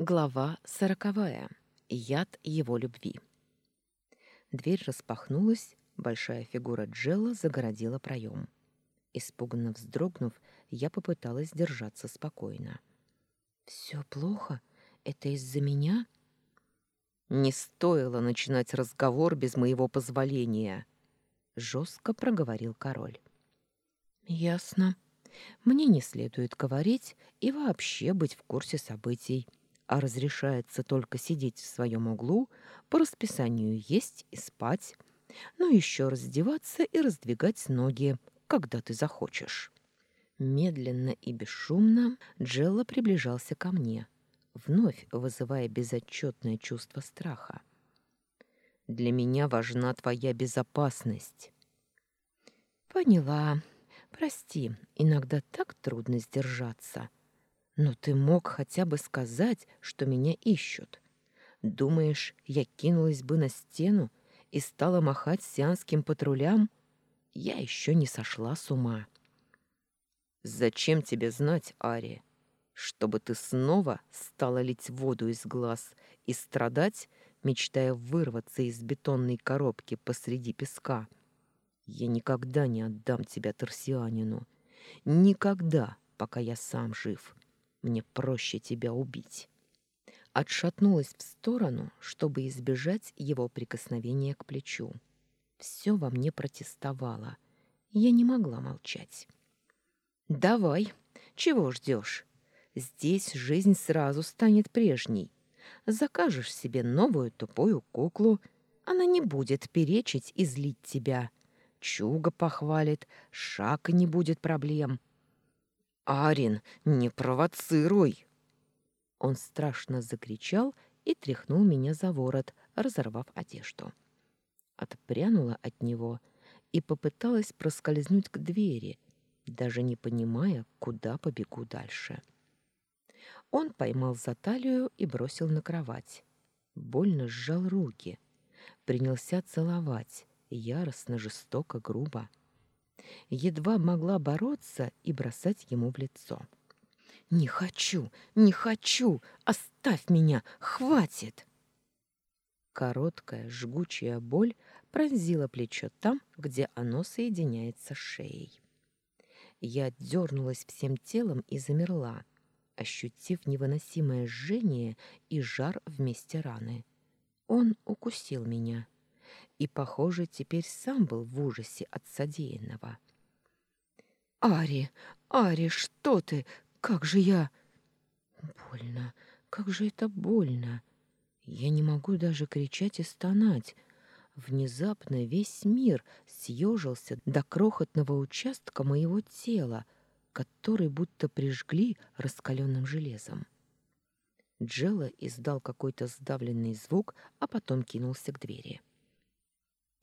Глава сороковая. Яд его любви. Дверь распахнулась, большая фигура Джелла загородила проем. Испуганно вздрогнув, я попыталась держаться спокойно. «Все плохо? Это из-за меня?» «Не стоило начинать разговор без моего позволения», — жестко проговорил король. «Ясно. Мне не следует говорить и вообще быть в курсе событий а разрешается только сидеть в своем углу, по расписанию есть и спать, ну еще раздеваться и раздвигать ноги, когда ты захочешь. Медленно и бесшумно Джелла приближался ко мне, вновь вызывая безотчетное чувство страха. «Для меня важна твоя безопасность». «Поняла. Прости, иногда так трудно сдержаться». Но ты мог хотя бы сказать, что меня ищут. Думаешь, я кинулась бы на стену и стала махать сианским патрулям? Я еще не сошла с ума. Зачем тебе знать, Ари? Чтобы ты снова стала лить воду из глаз и страдать, мечтая вырваться из бетонной коробки посреди песка. Я никогда не отдам тебя Тарсианину. Никогда, пока я сам жив. Мне проще тебя убить. Отшатнулась в сторону, чтобы избежать его прикосновения к плечу. Все во мне протестовало. Я не могла молчать. «Давай, чего ждешь? Здесь жизнь сразу станет прежней. Закажешь себе новую тупую куклу, она не будет перечить и злить тебя. Чуга похвалит, шаг не будет проблем. «Арин, не провоцируй!» Он страшно закричал и тряхнул меня за ворот, разорвав одежду. Отпрянула от него и попыталась проскользнуть к двери, даже не понимая, куда побегу дальше. Он поймал за талию и бросил на кровать. Больно сжал руки. Принялся целовать, яростно, жестоко, грубо едва могла бороться и бросать ему в лицо. «Не хочу, не хочу! Оставь меня! Хватит!» Короткая жгучая боль пронзила плечо там, где оно соединяется с шеей. Я дернулась всем телом и замерла, ощутив невыносимое жжение и жар вместе раны. Он укусил меня и, похоже, теперь сам был в ужасе от содеянного. «Ари! Ари, что ты? Как же я...» «Больно! Как же это больно! Я не могу даже кричать и стонать!» Внезапно весь мир съежился до крохотного участка моего тела, который будто прижгли раскаленным железом. Джелла издал какой-то сдавленный звук, а потом кинулся к двери.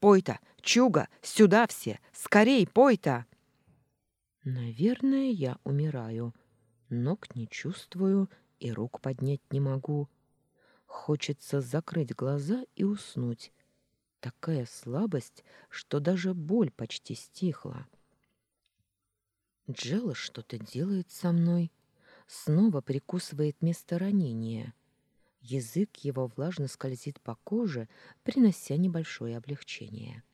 Пой-то, Чуга, сюда все! Скорей, пой-то!» Наверное, я умираю. Ног не чувствую и рук поднять не могу. Хочется закрыть глаза и уснуть. Такая слабость, что даже боль почти стихла. Джелла что-то делает со мной. Снова прикусывает место ранения. Язык его влажно скользит по коже, принося небольшое облегчение.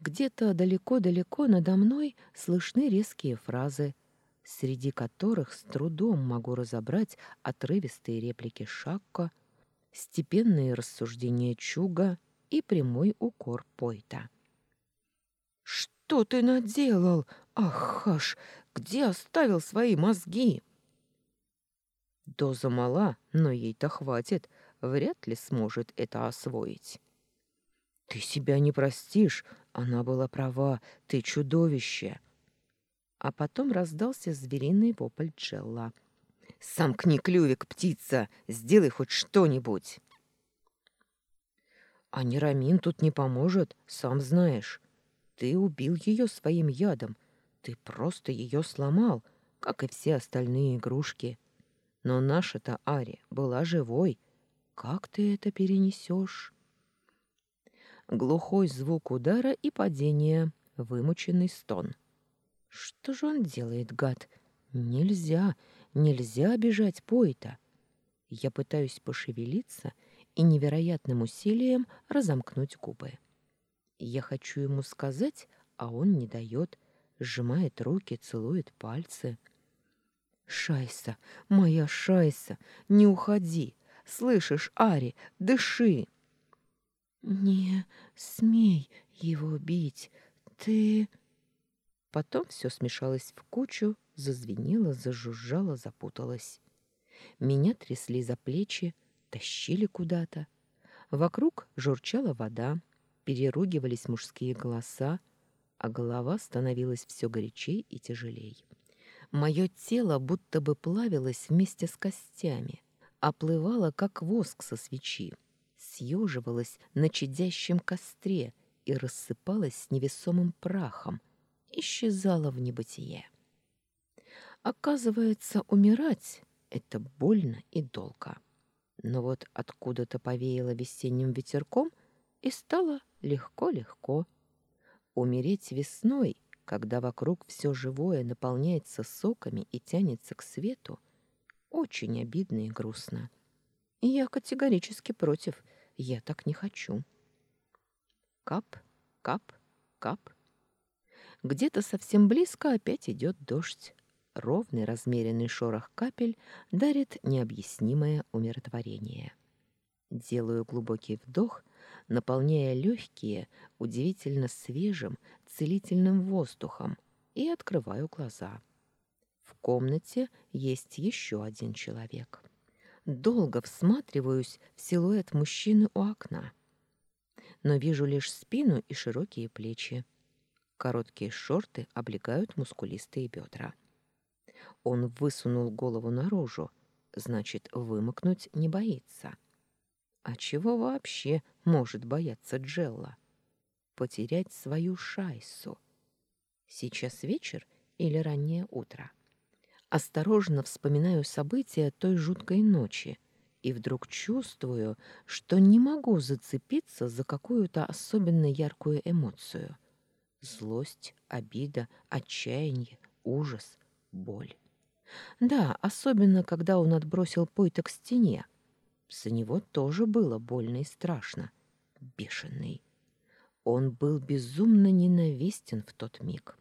Где-то далеко-далеко надо мной слышны резкие фразы, среди которых с трудом могу разобрать отрывистые реплики Шакко, степенные рассуждения Чуга и прямой укор Пойта. «Что ты наделал? Ах, Хаш, где оставил свои мозги?» Доза мала, но ей-то хватит. Вряд ли сможет это освоить. Ты себя не простишь. Она была права. Ты чудовище. А потом раздался звериный вопль Джелла. «Сомкни клювик, птица! Сделай хоть что-нибудь!» «А Нерамин тут не поможет, сам знаешь. Ты убил ее своим ядом. Ты просто ее сломал, как и все остальные игрушки. Но наша-то Ари была живой. Как ты это перенесешь? Глухой звук удара и падения, вымученный стон. Что же он делает, гад? Нельзя, нельзя обижать Пойта. Я пытаюсь пошевелиться и невероятным усилием разомкнуть губы. Я хочу ему сказать, а он не дает, сжимает руки, целует пальцы. «Шайса, моя Шайса, не уходи! Слышишь, Ари, дыши!» «Не смей его бить, ты...» Потом все смешалось в кучу, зазвенело, зажужжало, запуталось. Меня трясли за плечи, тащили куда-то. Вокруг журчала вода, переругивались мужские голоса, а голова становилась все горячей и тяжелей. Мое тело будто бы плавилось вместе с костями, оплывало, как воск со свечи, съеживалось на чадящем костре и рассыпалось с невесомым прахом, исчезало в небытие. Оказывается, умирать — это больно и долго. Но вот откуда-то повеяло весенним ветерком, и стало легко-легко. Умереть весной, когда вокруг все живое наполняется соками и тянется к свету, очень обидно и грустно. И я категорически против, я так не хочу. Кап, кап, кап. Где-то совсем близко опять идет дождь. Ровный размеренный шорох капель дарит необъяснимое умиротворение. Делаю глубокий вдох, наполняя легкие удивительно свежим, целительным воздухом и открываю глаза. В комнате есть еще один человек. Долго всматриваюсь в силуэт мужчины у окна, но вижу лишь спину и широкие плечи. Короткие шорты облегают мускулистые бедра. Он высунул голову наружу, значит, вымокнуть не боится. А чего вообще может бояться Джелла? Потерять свою шайсу. Сейчас вечер или раннее утро? Осторожно вспоминаю события той жуткой ночи и вдруг чувствую, что не могу зацепиться за какую-то особенно яркую эмоцию. Злость, обида, отчаяние, ужас, боль. Да, особенно, когда он отбросил Пойта к стене. За него тоже было больно и страшно. Бешеный. Он был безумно ненавистен в тот миг.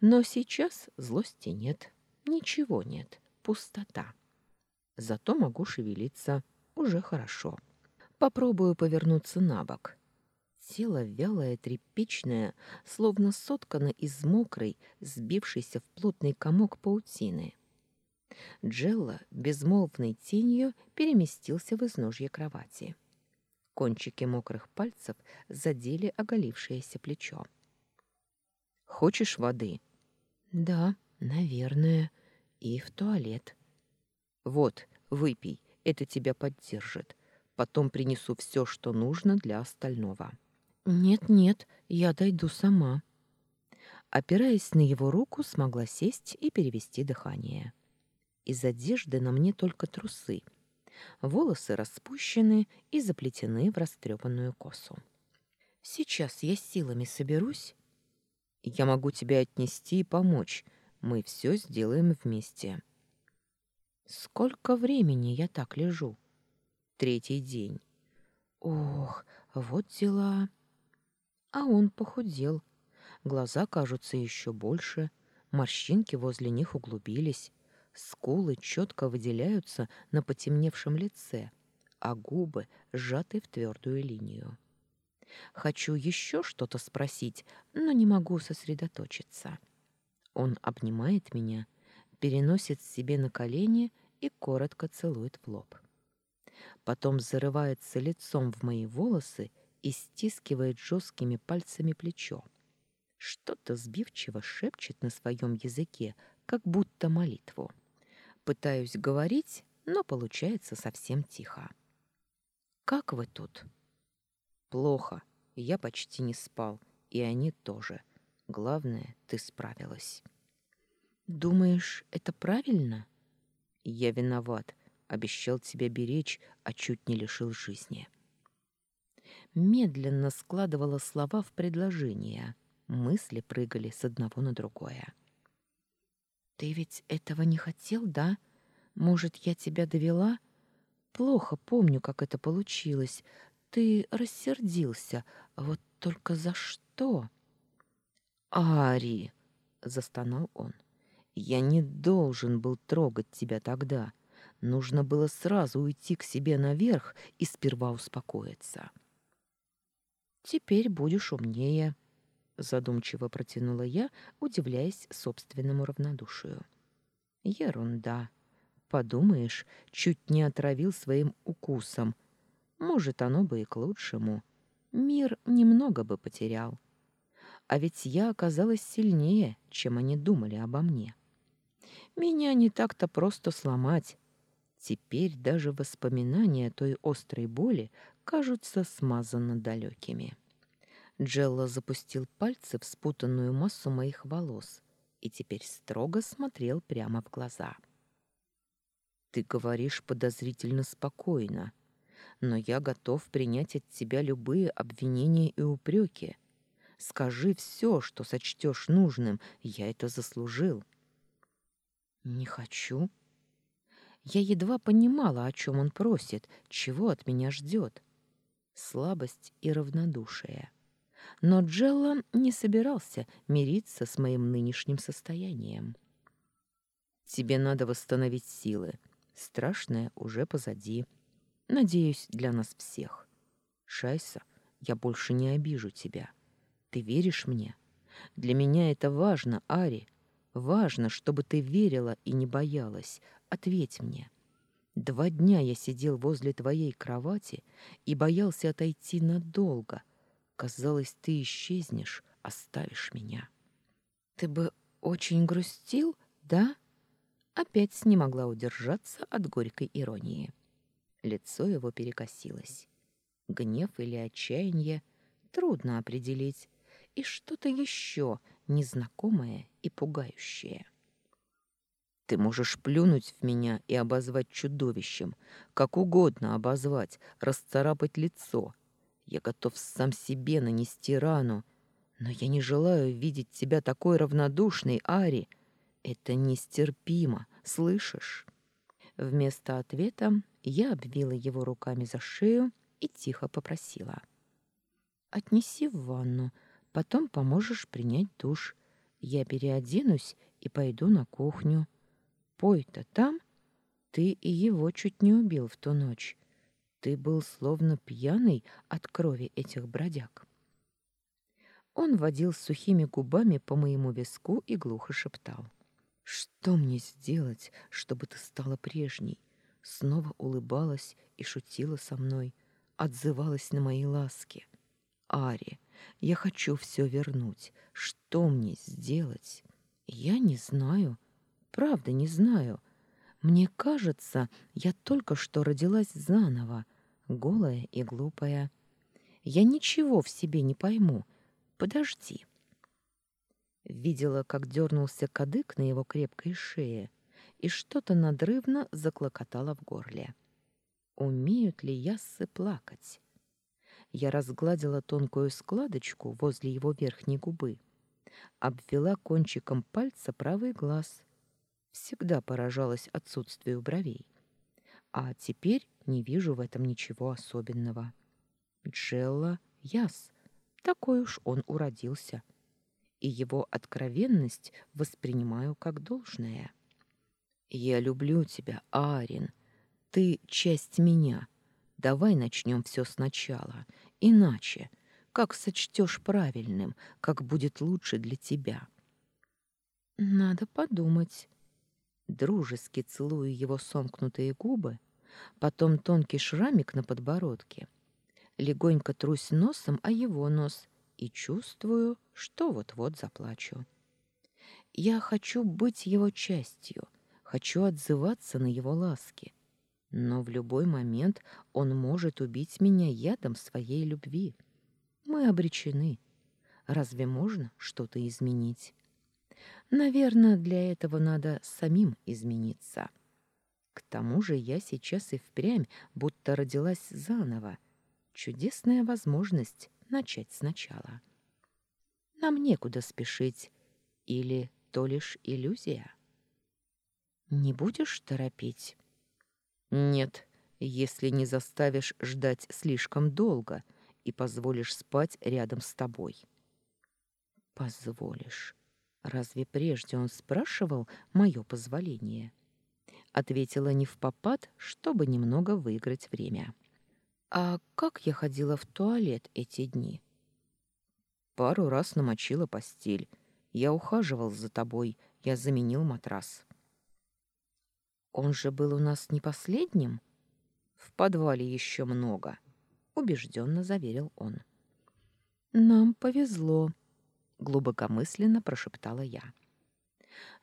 Но сейчас злости нет, ничего нет, пустота. Зато могу шевелиться, уже хорошо. Попробую повернуться на бок. Тело вялое, тряпичное, словно соткано из мокрой, сбившейся в плотный комок паутины. Джелла безмолвной тенью переместился в изножье кровати. Кончики мокрых пальцев задели оголившееся плечо. «Хочешь воды?» «Да, наверное. И в туалет». «Вот, выпей, это тебя поддержит. Потом принесу все, что нужно для остального». «Нет-нет, я дойду сама». Опираясь на его руку, смогла сесть и перевести дыхание. Из одежды на мне только трусы. Волосы распущены и заплетены в растрепанную косу. «Сейчас я силами соберусь». «Я могу тебя отнести и помочь. Мы все сделаем вместе». «Сколько времени я так лежу?» «Третий день». «Ох, вот дела...» А он похудел. Глаза кажутся еще больше, морщинки возле них углубились, скулы четко выделяются на потемневшем лице, а губы сжаты в твердую линию. Хочу еще что-то спросить, но не могу сосредоточиться. Он обнимает меня, переносит себе на колени и коротко целует в лоб. Потом зарывается лицом в мои волосы и стискивает жесткими пальцами плечо. Что-то сбивчиво шепчет на своем языке, как будто молитву. Пытаюсь говорить, но получается совсем тихо. «Как вы тут?» «Плохо. Я почти не спал, и они тоже. Главное, ты справилась». «Думаешь, это правильно?» «Я виноват. Обещал тебя беречь, а чуть не лишил жизни» медленно складывала слова в предложения. Мысли прыгали с одного на другое. «Ты ведь этого не хотел, да? Может, я тебя довела? Плохо помню, как это получилось. Ты рассердился. Вот только за что? Ари, застонал он. Я не должен был трогать тебя тогда. Нужно было сразу уйти к себе наверх и сперва успокоиться. Теперь будешь умнее, задумчиво протянула я, удивляясь собственному равнодушию. Ерунда. Подумаешь, чуть не отравил своим укусом. Может, оно бы и к лучшему. Мир немного бы потерял. А ведь я оказалась сильнее, чем они думали обо мне. Меня не так-то просто сломать. Теперь даже воспоминания той острой боли кажутся смазанно далекими. Джелла запустил пальцы в спутанную массу моих волос и теперь строго смотрел прямо в глаза. «Ты говоришь подозрительно спокойно, но я готов принять от тебя любые обвинения и упреки. Скажи все, что сочтешь нужным, я это заслужил». «Не хочу». Я едва понимала, о чем он просит, чего от меня ждет. Слабость и равнодушие. Но Джелла не собирался мириться с моим нынешним состоянием. «Тебе надо восстановить силы. Страшное уже позади. Надеюсь, для нас всех. Шайса, я больше не обижу тебя. Ты веришь мне? Для меня это важно, Ари. Важно, чтобы ты верила и не боялась. Ответь мне». Два дня я сидел возле твоей кровати и боялся отойти надолго, Казалось, ты исчезнешь, оставишь меня. Ты бы очень грустил, да? Опять не могла удержаться от горькой иронии. Лицо его перекосилось. Гнев или отчаяние трудно определить, и что-то еще незнакомое и пугающее. Ты можешь плюнуть в меня и обозвать чудовищем, как угодно обозвать, расцарапать лицо, я готов сам себе нанести рану, но я не желаю видеть тебя такой равнодушной, Ари. Это нестерпимо, слышишь? Вместо ответа я обвила его руками за шею и тихо попросила: "Отнеси в ванну, потом поможешь принять душ. Я переоденусь и пойду на кухню. Пой-то там ты и его чуть не убил в ту ночь. Ты был словно пьяный от крови этих бродяг. Он водил сухими губами по моему виску и глухо шептал. «Что мне сделать, чтобы ты стала прежней?» Снова улыбалась и шутила со мной, отзывалась на мои ласки. «Ари, я хочу все вернуть. Что мне сделать?» «Я не знаю. Правда, не знаю. Мне кажется, я только что родилась заново, голая и глупая. Я ничего в себе не пойму. Подожди. Видела, как дернулся кадык на его крепкой шее, и что-то надрывно заклокотало в горле. Умеют ли яссы плакать? Я разгладила тонкую складочку возле его верхней губы, обвела кончиком пальца правый глаз — всегда поражалась отсутствию бровей. А теперь не вижу в этом ничего особенного. Джелла Яс, такой уж он уродился. И его откровенность воспринимаю как должное. «Я люблю тебя, Арин. Ты часть меня. Давай начнем все сначала. Иначе, как сочтешь правильным, как будет лучше для тебя». «Надо подумать», дружески целую его сомкнутые губы, потом тонкий шрамик на подбородке. Легонько трусь носом о его нос и чувствую, что вот-вот заплачу. Я хочу быть его частью, хочу отзываться на его ласки, но в любой момент он может убить меня ядом своей любви. Мы обречены. Разве можно что-то изменить? Наверное, для этого надо самим измениться. К тому же я сейчас и впрямь будто родилась заново. Чудесная возможность начать сначала. Нам некуда спешить. Или то лишь иллюзия? Не будешь торопить? Нет, если не заставишь ждать слишком долго и позволишь спать рядом с тобой. Позволишь. Разве прежде он спрашивал мое позволение? Ответила не в попад, чтобы немного выиграть время. А как я ходила в туалет эти дни? Пару раз намочила постель. Я ухаживал за тобой, я заменил матрас. Он же был у нас не последним? В подвале еще много, убежденно заверил он. Нам повезло, глубокомысленно прошептала я.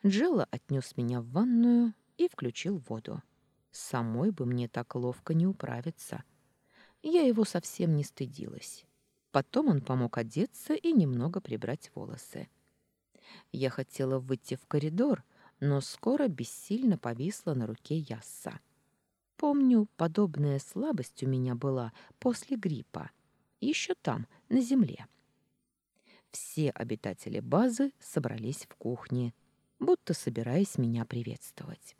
Джелла отнес меня в ванную и включил воду. Самой бы мне так ловко не управиться. Я его совсем не стыдилась. Потом он помог одеться и немного прибрать волосы. Я хотела выйти в коридор, но скоро бессильно повисла на руке Ясса. Помню, подобная слабость у меня была после гриппа. Еще там, на земле. Все обитатели базы собрались в кухне, будто собираясь меня приветствовать.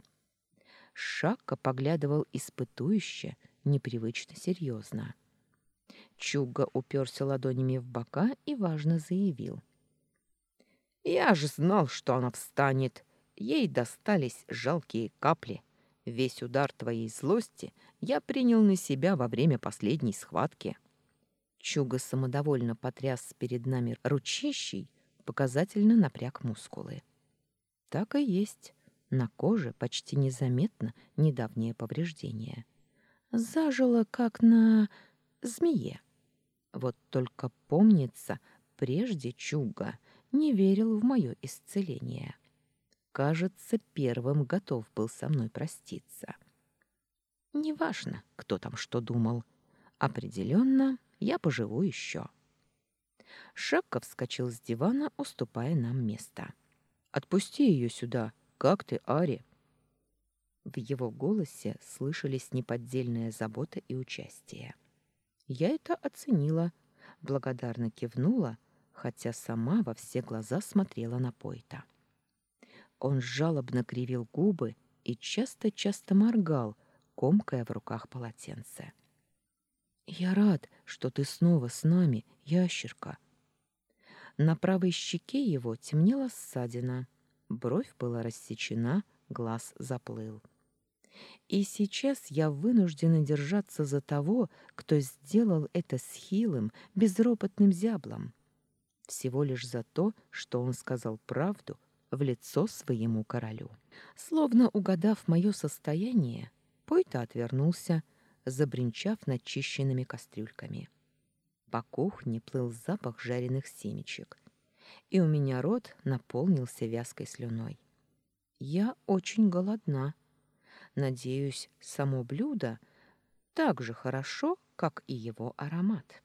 Шакка поглядывал испытующе, непривычно серьезно. Чуга уперся ладонями в бока и важно заявил. «Я же знал, что она встанет. Ей достались жалкие капли. Весь удар твоей злости я принял на себя во время последней схватки». Чуга самодовольно потряс перед нами ручищей, показательно напряг мускулы. Так и есть. На коже почти незаметно недавнее повреждение. Зажило, как на змее. Вот только помнится, прежде Чуга не верил в мое исцеление. Кажется, первым готов был со мной проститься. Неважно, кто там что думал. Определенно, я поживу еще. Шакка вскочил с дивана, уступая нам место. «Отпусти ее сюда!» Как ты, Ари?» В его голосе слышались неподдельная забота и участие. Я это оценила, благодарно кивнула, хотя сама во все глаза смотрела на Пойта. Он жалобно кривил губы и часто-часто моргал, комкая в руках полотенце. «Я рад, что ты снова с нами, ящерка». На правой щеке его темнела ссадина — Бровь была рассечена, глаз заплыл. И сейчас я вынуждена держаться за того, кто сделал это с хилым, безропотным зяблом. Всего лишь за то, что он сказал правду в лицо своему королю. Словно угадав мое состояние, Пойта отвернулся, забринчав начищенными кастрюльками. По кухне плыл запах жареных семечек — и у меня рот наполнился вязкой слюной. Я очень голодна. Надеюсь, само блюдо так же хорошо, как и его аромат.